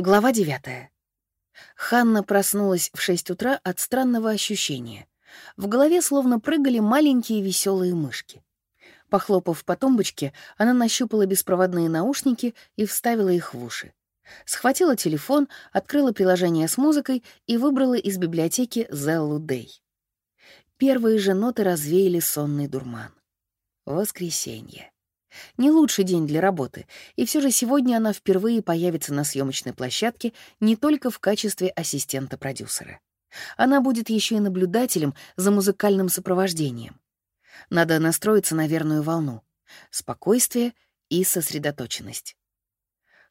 Глава девятая. Ханна проснулась в шесть утра от странного ощущения. В голове словно прыгали маленькие веселые мышки. Похлопав по тумбочке, она нащупала беспроводные наушники и вставила их в уши. Схватила телефон, открыла приложение с музыкой и выбрала из библиотеки Zellu Day. Первые же ноты развеяли сонный дурман. Воскресенье. Не лучший день для работы, и все же сегодня она впервые появится на съемочной площадке не только в качестве ассистента продюсера. Она будет еще и наблюдателем за музыкальным сопровождением. Надо настроиться на верную волну. Спокойствие и сосредоточенность.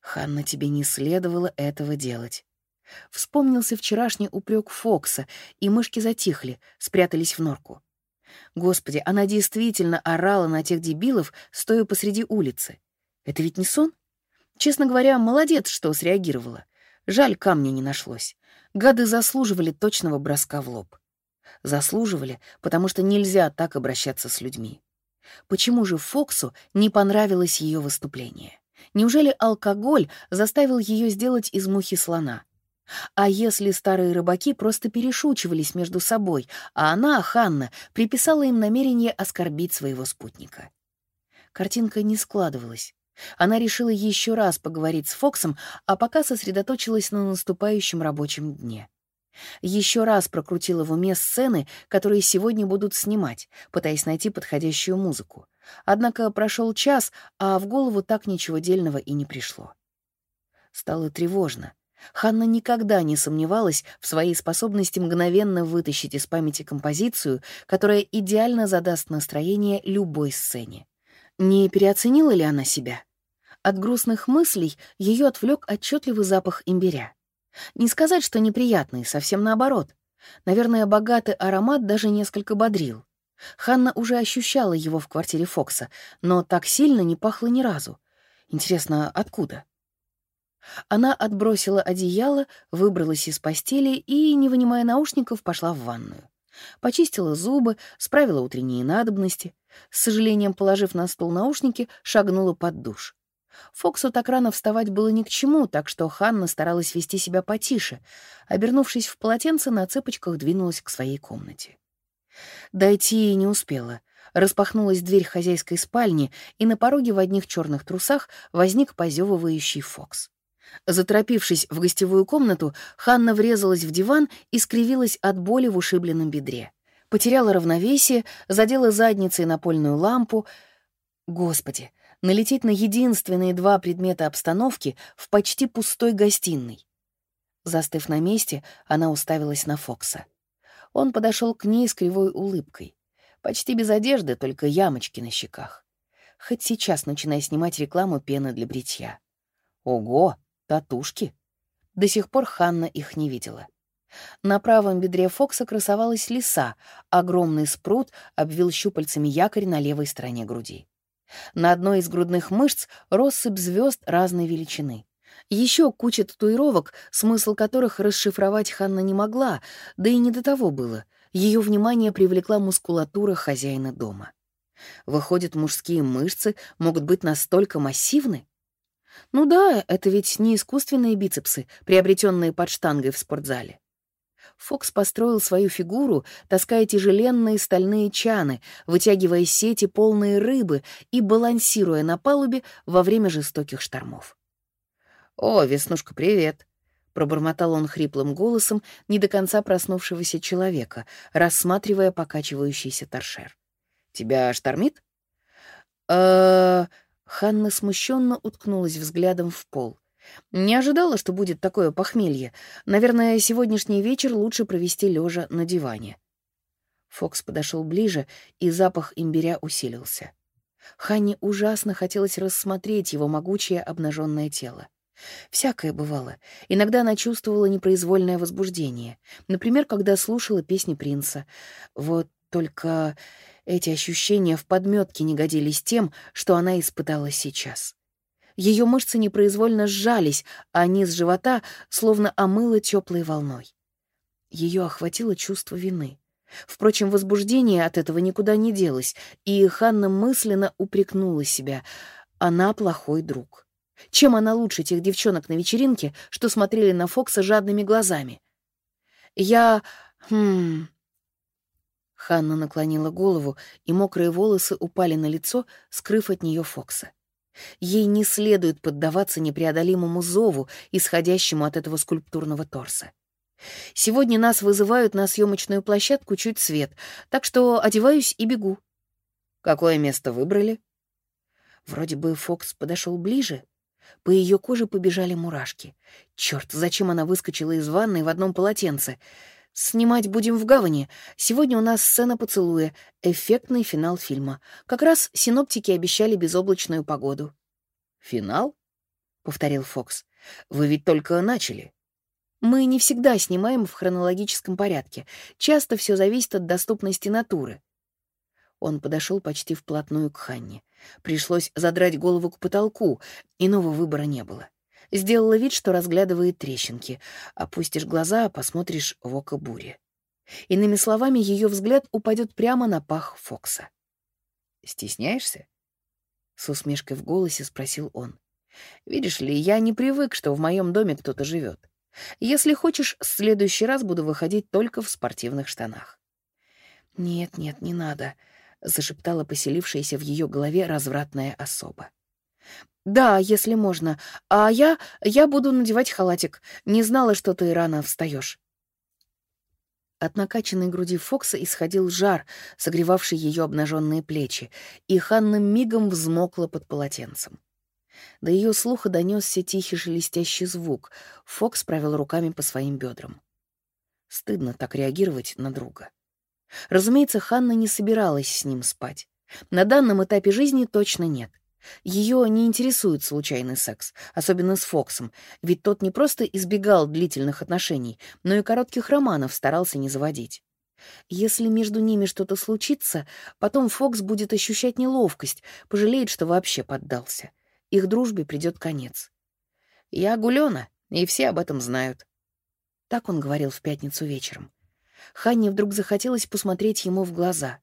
Ханна, тебе не следовало этого делать. Вспомнился вчерашний упрек Фокса, и мышки затихли, спрятались в норку. Господи, она действительно орала на тех дебилов, стоя посреди улицы. Это ведь не сон? Честно говоря, молодец, что среагировала. Жаль, камня не нашлось. Гады заслуживали точного броска в лоб. Заслуживали, потому что нельзя так обращаться с людьми. Почему же Фоксу не понравилось ее выступление? Неужели алкоголь заставил ее сделать из мухи слона? А если старые рыбаки просто перешучивались между собой, а она, Ханна, приписала им намерение оскорбить своего спутника? Картинка не складывалась. Она решила еще раз поговорить с Фоксом, а пока сосредоточилась на наступающем рабочем дне. Еще раз прокрутила в уме сцены, которые сегодня будут снимать, пытаясь найти подходящую музыку. Однако прошел час, а в голову так ничего дельного и не пришло. Стало тревожно. Ханна никогда не сомневалась в своей способности мгновенно вытащить из памяти композицию, которая идеально задаст настроение любой сцене. Не переоценила ли она себя? От грустных мыслей ее отвлек отчетливый запах имбиря. Не сказать, что неприятный, совсем наоборот. Наверное, богатый аромат даже несколько бодрил. Ханна уже ощущала его в квартире Фокса, но так сильно не пахло ни разу. Интересно, откуда? Она отбросила одеяло, выбралась из постели и, не вынимая наушников, пошла в ванную. Почистила зубы, справила утренние надобности. С сожалением, положив на стол наушники, шагнула под душ. Фоксу так рано вставать было ни к чему, так что Ханна старалась вести себя потише. Обернувшись в полотенце, на цепочках двинулась к своей комнате. Дойти не успела. Распахнулась дверь хозяйской спальни, и на пороге в одних черных трусах возник позевывающий Фокс. Заторопившись в гостевую комнату, Ханна врезалась в диван и скривилась от боли в ушибленном бедре. Потеряла равновесие, задела задницей напольную лампу. Господи, налететь на единственные два предмета обстановки в почти пустой гостиной. Застыв на месте, она уставилась на Фокса. Он подошел к ней с кривой улыбкой. Почти без одежды, только ямочки на щеках. Хоть сейчас начинай снимать рекламу пены для бритья. Ого, татушки! До сих пор Ханна их не видела. На правом бедре Фокса красовалась лиса, огромный спрут обвил щупальцами якорь на левой стороне груди. На одной из грудных мышц россыпь звезд разной величины. Еще куча татуировок, смысл которых расшифровать Ханна не могла, да и не до того было. Ее внимание привлекла мускулатура хозяина дома. Выходит, мужские мышцы могут быть настолько массивны? Ну да, это ведь не искусственные бицепсы, приобретенные под штангой в спортзале. Фокс построил свою фигуру, таская тяжеленные стальные чаны, вытягивая сети полные рыбы и балансируя на палубе во время жестоких штормов. «О, Веснушка, привет!» — пробормотал он хриплым голосом не до конца проснувшегося человека, рассматривая покачивающийся торшер. «Тебя штормит?» «Э-э...» Ханна смущенно уткнулась взглядом в пол. Не ожидала, что будет такое похмелье. Наверное, сегодняшний вечер лучше провести лежа на диване. Фокс подошел ближе, и запах имбиря усилился. Ханне ужасно хотелось рассмотреть его могучее обнаженное тело. Всякое бывало. Иногда она чувствовала непроизвольное возбуждение. Например, когда слушала песни принца. Вот только эти ощущения в подметке не годились тем, что она испытала сейчас. Ее мышцы непроизвольно сжались, а низ живота словно омыло теплой волной. Ее охватило чувство вины. Впрочем, возбуждение от этого никуда не делось, и Ханна мысленно упрекнула себя. Она плохой друг. Чем она лучше тех девчонок на вечеринке, что смотрели на Фокса жадными глазами? Я... Хм... Ханна наклонила голову, и мокрые волосы упали на лицо, скрыв от нее Фокса. Ей не следует поддаваться непреодолимому зову, исходящему от этого скульптурного торса. Сегодня нас вызывают на съемочную площадку чуть свет, так что одеваюсь и бегу. Какое место выбрали? Вроде бы Фокс подошел ближе. По ее коже побежали мурашки. Черт, зачем она выскочила из ванной в одном полотенце? Снимать будем в гавани. Сегодня у нас сцена поцелуя, эффектный финал фильма. Как раз синоптики обещали безоблачную погоду. «Финал?» — повторил Фокс. «Вы ведь только начали». «Мы не всегда снимаем в хронологическом порядке. Часто все зависит от доступности натуры». Он подошел почти вплотную к Ханне. Пришлось задрать голову к потолку, иного выбора не было. Сделала вид, что разглядывает трещинки. Опустишь глаза, посмотришь в око бури. Иными словами, ее взгляд упадет прямо на пах Фокса. «Стесняешься?» С усмешкой в голосе спросил он. «Видишь ли, я не привык, что в моем доме кто-то живет. Если хочешь, в следующий раз буду выходить только в спортивных штанах». «Нет, нет, не надо», — зашептала поселившаяся в ее голове развратная особа. «Да, если можно. А я... я буду надевать халатик. Не знала, что ты рано встаешь. От накачанной груди Фокса исходил жар, согревавший ее обнаженные плечи, и Ханна мигом взмокла под полотенцем. До ее слуха донесся тихий шелестящий звук. Фокс провел руками по своим бедрам. Стыдно так реагировать на друга. Разумеется, Ханна не собиралась с ним спать. На данном этапе жизни точно нет. Ее не интересует случайный секс, особенно с Фоксом, ведь тот не просто избегал длительных отношений, но и коротких романов старался не заводить. Если между ними что-то случится, потом Фокс будет ощущать неловкость, пожалеет, что вообще поддался. Их дружбе придет конец. «Я Гулёна, и все об этом знают». Так он говорил в пятницу вечером. Ханне вдруг захотелось посмотреть ему в глаза.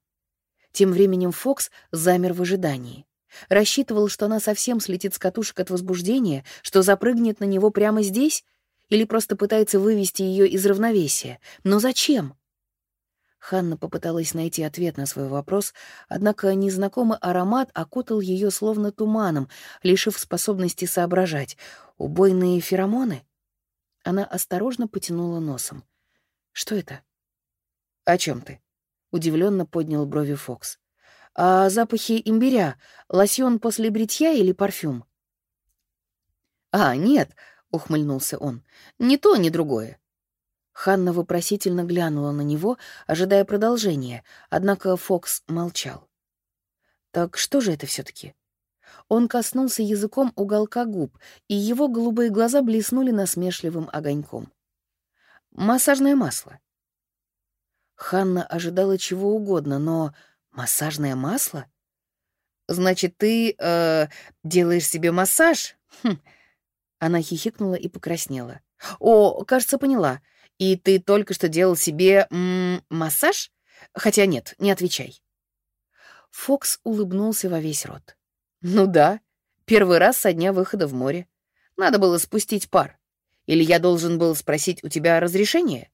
Тем временем Фокс замер в ожидании. Рассчитывал, что она совсем слетит с катушек от возбуждения, что запрыгнет на него прямо здесь, или просто пытается вывести ее из равновесия. Но зачем? Ханна попыталась найти ответ на свой вопрос, однако незнакомый аромат окутал ее словно туманом, лишив способности соображать. Убойные феромоны? Она осторожно потянула носом. «Что это?» «О чем ты?» — удивленно поднял брови Фокс. А запахи имбиря — лосьон после бритья или парфюм? «А, нет», — ухмыльнулся он, — «ни то, ни другое». Ханна вопросительно глянула на него, ожидая продолжения, однако Фокс молчал. «Так что же это все таки Он коснулся языком уголка губ, и его голубые глаза блеснули насмешливым огоньком. «Массажное масло». Ханна ожидала чего угодно, но Массажное масло? Значит, ты э, делаешь себе массаж? Хм. Она хихикнула и покраснела. О, кажется, поняла. И ты только что делал себе м -м, массаж? Хотя нет, не отвечай. Фокс улыбнулся во весь рот. Ну да, первый раз со дня выхода в море. Надо было спустить пар. Или я должен был спросить у тебя разрешение?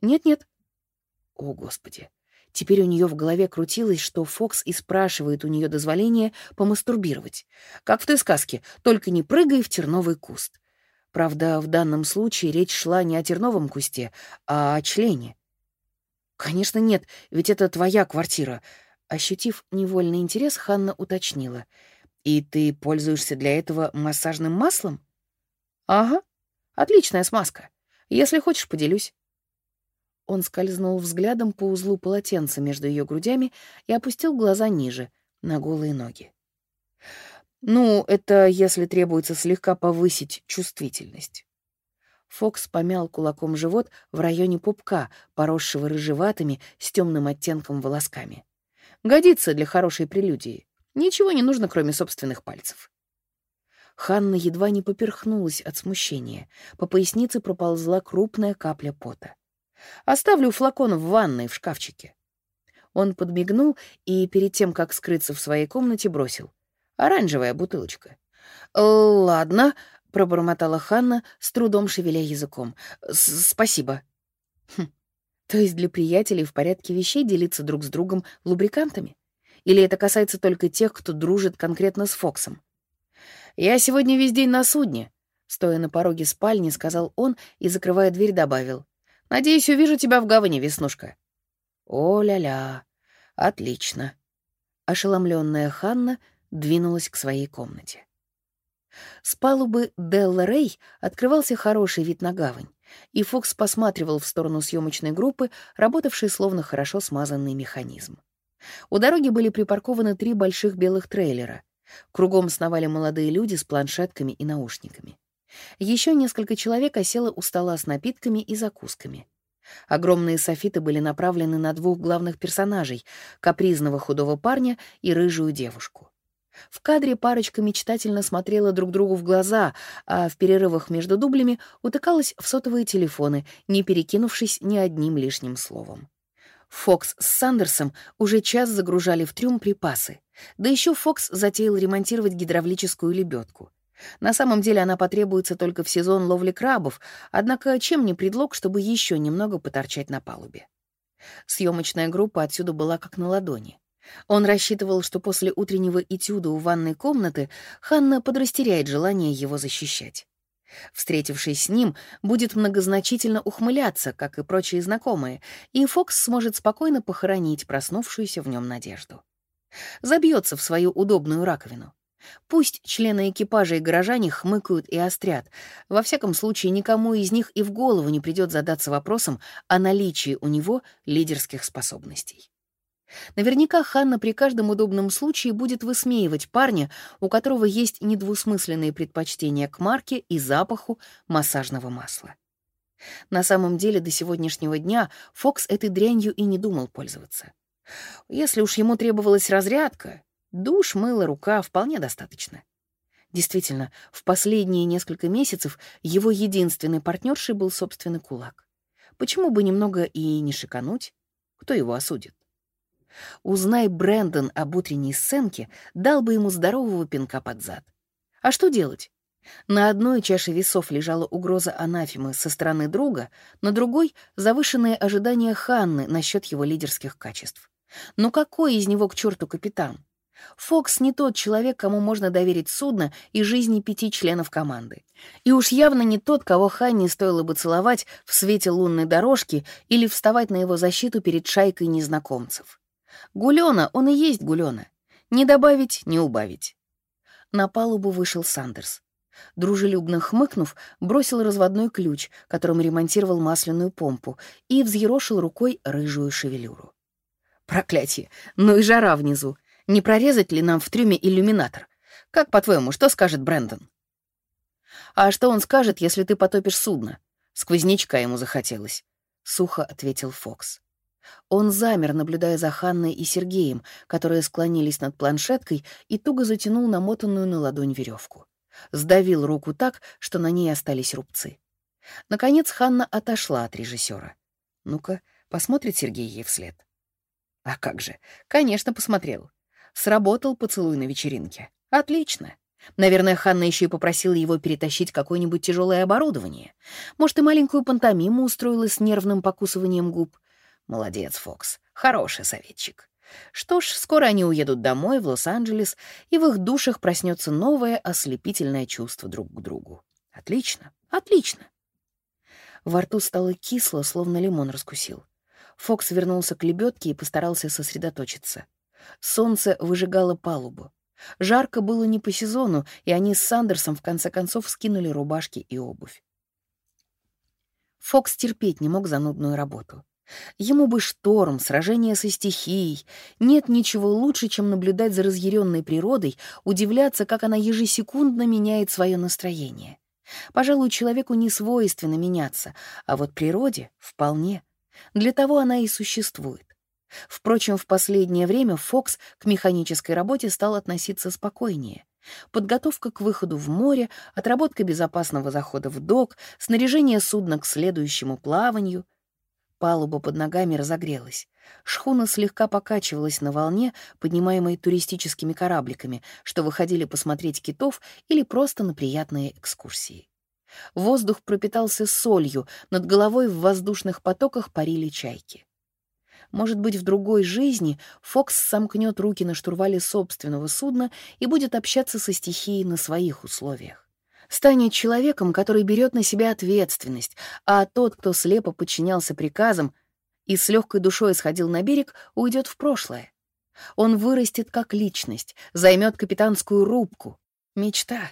Нет-нет. О, Господи. Теперь у нее в голове крутилось, что Фокс и спрашивает у нее дозволения помастурбировать. Как в той сказке, только не прыгай в терновый куст. Правда, в данном случае речь шла не о терновом кусте, а о члене. «Конечно нет, ведь это твоя квартира». Ощутив невольный интерес, Ханна уточнила. «И ты пользуешься для этого массажным маслом?» «Ага, отличная смазка. Если хочешь, поделюсь». Он скользнул взглядом по узлу полотенца между ее грудями и опустил глаза ниже, на голые ноги. «Ну, это если требуется слегка повысить чувствительность». Фокс помял кулаком живот в районе пупка, поросшего рыжеватыми с темным оттенком волосками. «Годится для хорошей прелюдии. Ничего не нужно, кроме собственных пальцев». Ханна едва не поперхнулась от смущения. По пояснице проползла крупная капля пота. Оставлю флакон в ванной в шкафчике». Он подмигнул и перед тем, как скрыться в своей комнате, бросил. «Оранжевая бутылочка. «Ладно», — пробормотала Ханна, с трудом шевеля языком. «Спасибо». Хм. То есть для приятелей в порядке вещей делиться друг с другом лубрикантами? Или это касается только тех, кто дружит конкретно с Фоксом? «Я сегодня весь день на судне», — стоя на пороге спальни, сказал он и, закрывая дверь, добавил. «Надеюсь, увижу тебя в гавани, Веснушка». «О-ля-ля, отлично». Ошеломленная Ханна двинулась к своей комнате. С палубы Делла Рей открывался хороший вид на гавань, и Фокс посматривал в сторону съемочной группы, работавшей словно хорошо смазанный механизм. У дороги были припаркованы три больших белых трейлера. Кругом сновали молодые люди с планшетками и наушниками. Еще несколько человек осело у стола с напитками и закусками. Огромные софиты были направлены на двух главных персонажей — капризного худого парня и рыжую девушку. В кадре парочка мечтательно смотрела друг другу в глаза, а в перерывах между дублями утыкалась в сотовые телефоны, не перекинувшись ни одним лишним словом. Фокс с Сандерсом уже час загружали в трюм припасы. Да еще Фокс затеял ремонтировать гидравлическую лебедку. На самом деле она потребуется только в сезон ловли крабов, однако чем не предлог, чтобы еще немного поторчать на палубе. Съемочная группа отсюда была как на ладони. Он рассчитывал, что после утреннего этюда у ванной комнаты Ханна подрастеряет желание его защищать. Встретившись с ним, будет многозначительно ухмыляться, как и прочие знакомые, и Фокс сможет спокойно похоронить проснувшуюся в нем надежду. Забьется в свою удобную раковину. Пусть члены экипажа и горожане хмыкают и острят. Во всяком случае, никому из них и в голову не придет задаться вопросом о наличии у него лидерских способностей. Наверняка Ханна при каждом удобном случае будет высмеивать парня, у которого есть недвусмысленные предпочтения к марке и запаху массажного масла. На самом деле до сегодняшнего дня Фокс этой дрянью и не думал пользоваться. Если уж ему требовалась разрядка, душ, мыло, рука вполне достаточно. Действительно, в последние несколько месяцев его единственной партнершей был собственный кулак. Почему бы немного и не шикануть? Кто его осудит? Узнай Брэндон об утренней сценке, дал бы ему здорового пинка под зад. А что делать? На одной чаше весов лежала угроза анафемы со стороны друга, на другой — завышенные ожидания Ханны насчет его лидерских качеств. Но какой из него к черту капитан? Фокс не тот человек, кому можно доверить судно и жизни пяти членов команды. И уж явно не тот, кого Ханне стоило бы целовать в свете лунной дорожки или вставать на его защиту перед шайкой незнакомцев. Гулёна, он и есть Гулёна. Не добавить, не убавить. На палубу вышел Сандерс. Дружелюбно хмыкнув, бросил разводной ключ, которым ремонтировал масляную помпу, и взъерошил рукой рыжую шевелюру. «Проклятие! Ну и жара внизу! Не прорезать ли нам в трюме иллюминатор? Как, по-твоему, что скажет Брэндон?» «А что он скажет, если ты потопишь судно?» Сквознячка ему захотелось, — сухо ответил Фокс. Он замер, наблюдая за Ханной и Сергеем, которые склонились над планшеткой, и туго затянул намотанную на ладонь веревку. Сдавил руку так, что на ней остались рубцы. Наконец Ханна отошла от режиссера. «Ну-ка, посмотрит Сергей ей вслед». А как же, конечно, посмотрел. Сработал поцелуй на вечеринке. Отлично. Наверное, Ханна еще и попросила его перетащить какое-нибудь тяжелое оборудование. Может, и маленькую пантомиму устроила с нервным покусыванием губ. Молодец, Фокс. Хороший советчик. Что ж, скоро они уедут домой, в Лос-Анджелес, и в их душах проснется новое ослепительное чувство друг к другу. Отлично, отлично. Во рту стало кисло, словно лимон раскусил. Фокс вернулся к лебедке и постарался сосредоточиться. Солнце выжигало палубу. Жарко было не по сезону, и они с Сандерсом в конце концов скинули рубашки и обувь. Фокс терпеть не мог занудную работу. Ему бы шторм, сражение со стихией. Нет ничего лучше, чем наблюдать за разъяренной природой, удивляться, как она ежесекундно меняет свое настроение. Пожалуй, человеку не свойственно меняться, а вот природе — вполне. Для того она и существует. Впрочем, в последнее время Фокс к механической работе стал относиться спокойнее. Подготовка к выходу в море, отработка безопасного захода в док, снаряжение судна к следующему плаванию — Палуба под ногами разогрелась. Шхуна слегка покачивалась на волне, поднимаемой туристическими корабликами, что выходили посмотреть китов или просто на приятные экскурсии. Воздух пропитался солью, над головой в воздушных потоках парили чайки. Может быть, в другой жизни Фокс сомкнет руки на штурвале собственного судна и будет общаться со стихией на своих условиях. Станет человеком, который берет на себя ответственность, а тот, кто слепо подчинялся приказам и с легкой душой сходил на берег, уйдет в прошлое. Он вырастет как личность, займет капитанскую рубку. Мечта.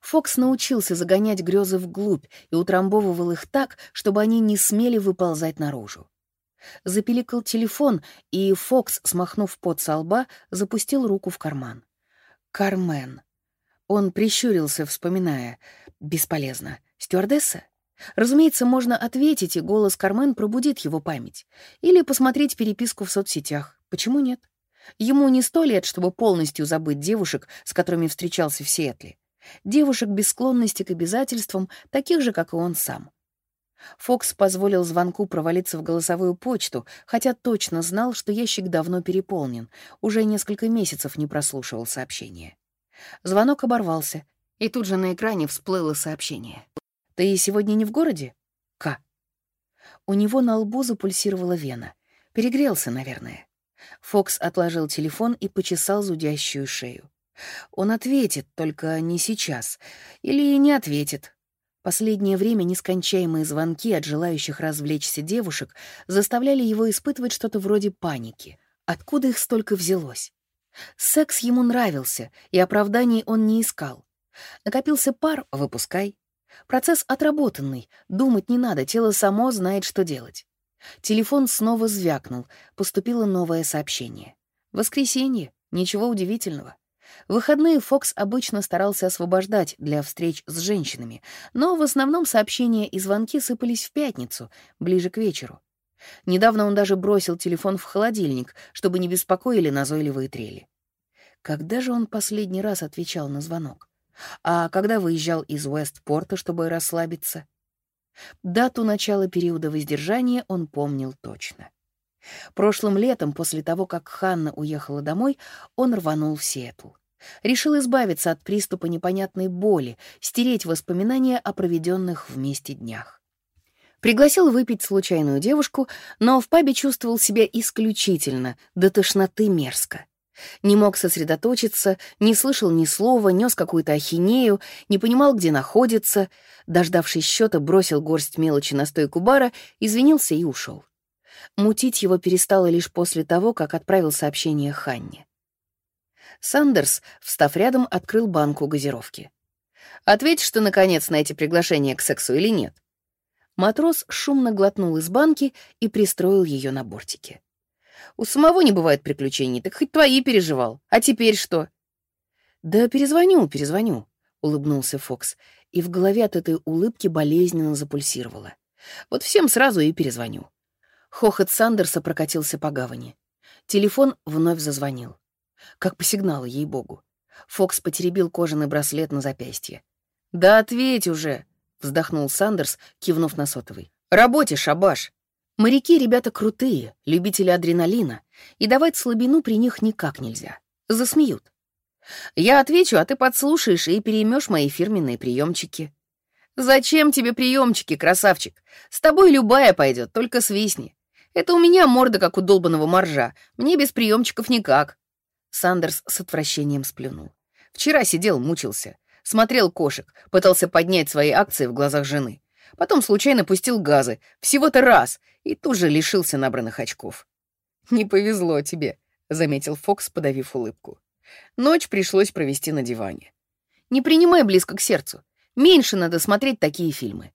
Фокс научился загонять грезы вглубь и утрамбовывал их так, чтобы они не смели выползать наружу. Запиликал телефон, и Фокс, смахнув пот со лба, запустил руку в карман. «Кармен». Он прищурился, вспоминая. «Бесполезно. Стюардесса?» Разумеется, можно ответить, и голос Кармен пробудит его память. Или посмотреть переписку в соцсетях. Почему нет? Ему не сто лет, чтобы полностью забыть девушек, с которыми встречался в Сиэтле. Девушек без склонности к обязательствам, таких же, как и он сам. Фокс позволил звонку провалиться в голосовую почту, хотя точно знал, что ящик давно переполнен, уже несколько месяцев не прослушивал сообщение. Звонок оборвался, и тут же на экране всплыло сообщение. «Ты сегодня не в городе?» «К». У него на лбу запульсировала вена. Перегрелся, наверное. Фокс отложил телефон и почесал зудящую шею. Он ответит, только не сейчас. Или не ответит, Последнее время нескончаемые звонки от желающих развлечься девушек заставляли его испытывать что-то вроде паники. Откуда их столько взялось? Секс ему нравился, и оправданий он не искал. Накопился пар — выпускай. Процесс отработанный, думать не надо, тело само знает, что делать. Телефон снова звякнул, поступило новое сообщение. Воскресенье, ничего удивительного. Выходные Фокс обычно старался освобождать для встреч с женщинами, но в основном сообщения и звонки сыпались в пятницу, ближе к вечеру. Недавно он даже бросил телефон в холодильник, чтобы не беспокоили назойливые трели. Когда же он последний раз отвечал на звонок? А когда выезжал из Уэстпорта, чтобы расслабиться? Дату начала периода воздержания он помнил точно. Прошлым летом, после того, как Ханна уехала домой, он рванул в Сиэтл. Решил избавиться от приступа непонятной боли, стереть воспоминания о проведенных вместе днях. Пригласил выпить случайную девушку, но в пабе чувствовал себя исключительно, до тошноты мерзко. Не мог сосредоточиться, не слышал ни слова, нес какую-то ахинею, не понимал, где находится. Дождавшись счета, бросил горсть мелочи на стойку бара, извинился и ушел. Мутить его перестало лишь после того, как отправил сообщение Ханне. Сандерс, встав рядом, открыл банку газировки. «Ответишь что наконец, на эти приглашения к сексу или нет?» Матрос шумно глотнул из банки и пристроил ее на бортике. «У самого не бывает приключений, так хоть твои переживал. А теперь что?» «Да перезвоню, перезвоню», — улыбнулся Фокс, и в голове от этой улыбки болезненно запульсировало. «Вот всем сразу и перезвоню». Хохот Сандерса прокатился по гавани. Телефон вновь зазвонил. Как по сигналу, ей-богу. Фокс потеребил кожаный браслет на запястье. «Да ответь уже!» — вздохнул Сандерс, кивнув на сотовый. «Работе, шабаш!» Моряки — ребята крутые, любители адреналина, и давать слабину при них никак нельзя. Засмеют. Я отвечу, а ты подслушаешь и переймешь мои фирменные приемчики. Зачем тебе приемчики, красавчик? С тобой любая пойдет, только свистни. Это у меня морда, как у долбаного моржа. Мне без приемчиков никак». Сандерс с отвращением сплюнул. «Вчера сидел, мучился. Смотрел кошек, пытался поднять свои акции в глазах жены. Потом случайно пустил газы. Всего-то раз. И тут же лишился набранных очков». «Не повезло тебе», — заметил Фокс, подавив улыбку. Ночь пришлось провести на диване. «Не принимай близко к сердцу. Меньше надо смотреть такие фильмы.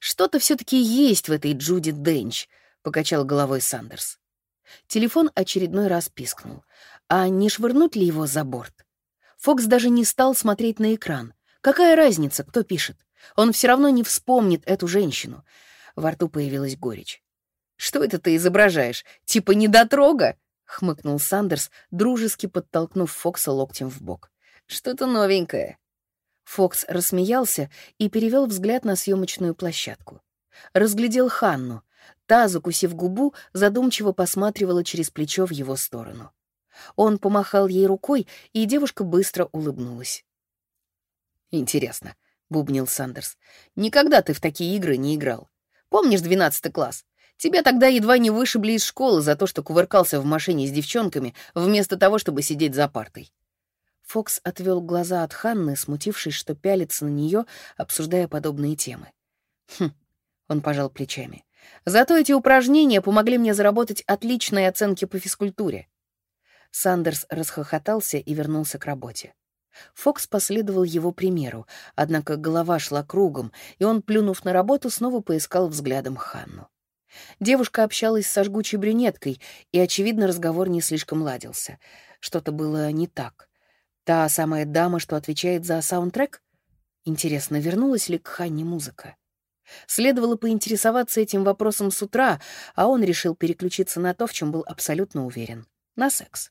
Что-то все-таки есть в этой Джуди Денч, — покачал головой Сандерс. Телефон очередной раз пискнул. А не швырнуть ли его за борт? Фокс даже не стал смотреть на экран. Какая разница, кто пишет? Он все равно не вспомнит эту женщину. Во рту появилась горечь. «Что это ты изображаешь? Типа недотрога?» — хмыкнул Сандерс, дружески подтолкнув Фокса локтем в бок. «Что-то новенькое». Фокс рассмеялся и перевел взгляд на съемочную площадку. Разглядел Ханну, Та, закусив губу, задумчиво посматривала через плечо в его сторону. Он помахал ей рукой, и девушка быстро улыбнулась. «Интересно», — бубнил Сандерс, — «никогда ты в такие игры не играл. Помнишь двенадцатый класс? Тебя тогда едва не вышибли из школы за то, что кувыркался в машине с девчонками, вместо того, чтобы сидеть за партой». Фокс отвел глаза от Ханны, смутившись, что пялится на нее, обсуждая подобные темы. «Хм», — он пожал плечами. «Зато эти упражнения помогли мне заработать отличные оценки по физкультуре». Сандерс расхохотался и вернулся к работе. Фокс последовал его примеру, однако голова шла кругом, и он, плюнув на работу, снова поискал взглядом Ханну. Девушка общалась со жгучей брюнеткой, и, очевидно, разговор не слишком ладился. Что-то было не так. Та самая дама, что отвечает за саундтрек? Интересно, вернулась ли к Ханне музыка? Следовало поинтересоваться этим вопросом с утра, а он решил переключиться на то, в чем был абсолютно уверен — на секс.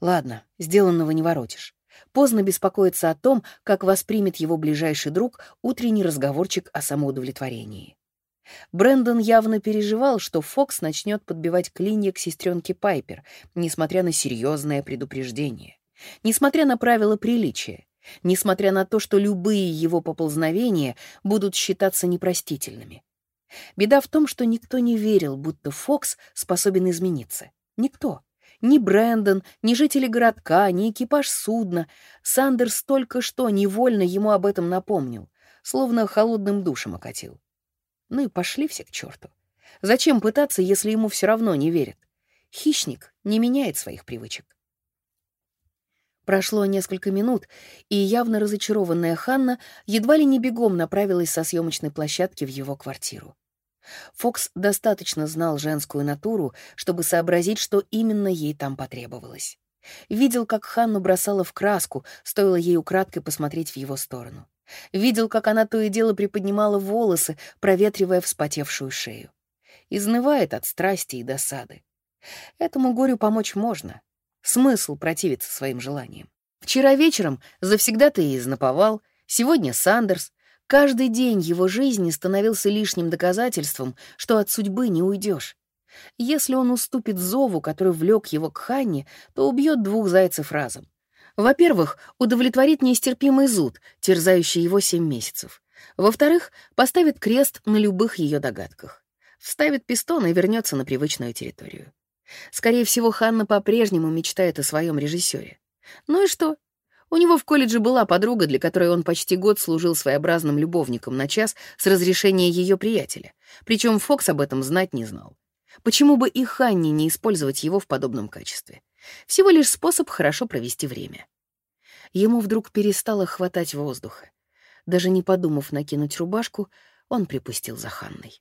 Ладно, сделанного не воротишь. Поздно беспокоиться о том, как воспримет его ближайший друг утренний разговорчик о самоудовлетворении. Брэндон явно переживал, что Фокс начнет подбивать клинья к сестренке Пайпер, несмотря на серьезное предупреждение, несмотря на правила приличия, несмотря на то, что любые его поползновения будут считаться непростительными. Беда в том, что никто не верил, будто Фокс способен измениться. Никто. Ни Брэндон, ни жители городка, ни экипаж судна. Сандерс только что невольно ему об этом напомнил, словно холодным душем окатил. Ну и пошли все к черту. Зачем пытаться, если ему все равно не верят? Хищник не меняет своих привычек. Прошло несколько минут, и явно разочарованная Ханна едва ли не бегом направилась со съемочной площадки в его квартиру. Фокс достаточно знал женскую натуру, чтобы сообразить, что именно ей там потребовалось. Видел, как Ханну бросала в краску, стоило ей украдкой посмотреть в его сторону. Видел, как она то и дело приподнимала волосы, проветривая вспотевшую шею. Изнывает от страсти и досады. Этому горю помочь можно. Смысл противиться своим желаниям. Вчера вечером завсегда-то и изнаповал, сегодня Сандерс, Каждый день его жизни становился лишним доказательством, что от судьбы не уйдешь. Если он уступит зову, который влек его к Ханне, то убьет двух зайцев разом. Во-первых, удовлетворит нестерпимый зуд, терзающий его семь месяцев. Во-вторых, поставит крест на любых ее догадках. Вставит пистон и вернется на привычную территорию. Скорее всего, Ханна по-прежнему мечтает о своем режиссере. Ну и что? У него в колледже была подруга, для которой он почти год служил своеобразным любовником на час с разрешения ее приятеля. Причем Фокс об этом знать не знал. Почему бы и Ханни не использовать его в подобном качестве? Всего лишь способ хорошо провести время. Ему вдруг перестало хватать воздуха. Даже не подумав накинуть рубашку, он припустил за Ханной.